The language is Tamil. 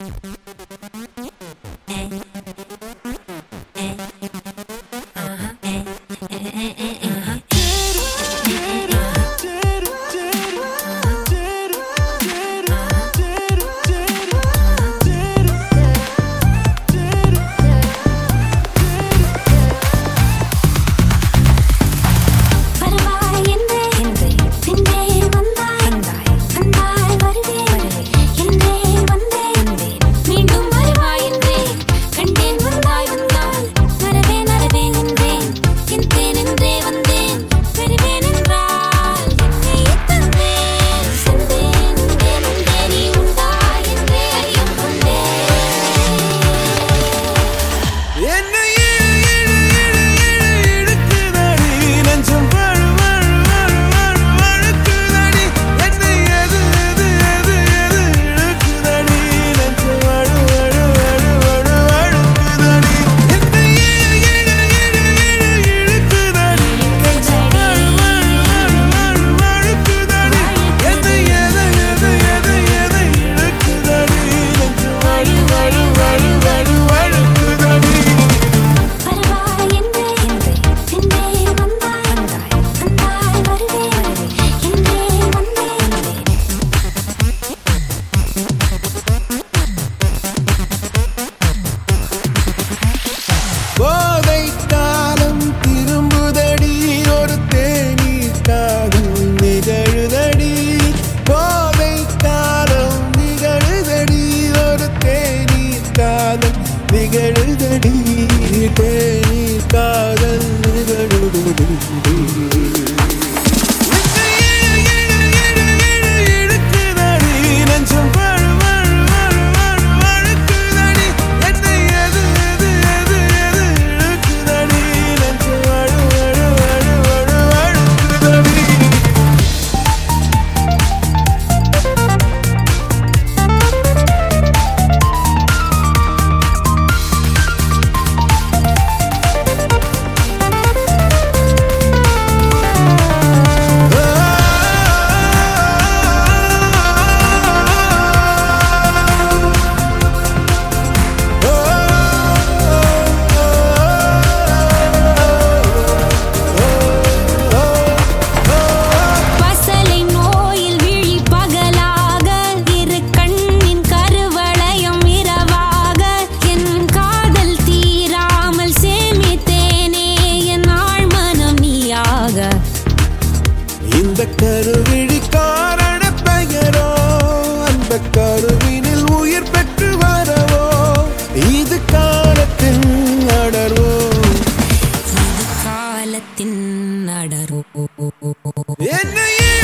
Uh-huh. uh-huh. uh-huh. uh-huh. D ಕಾದಲ್ಗಳು அந்த கருவிழிக்காரன பெயரோ அந்த கருவினில் உயிர் பெற்று வரவோ இது காலத்தின் அடரோ காலத்தின் அடரோ என்னையே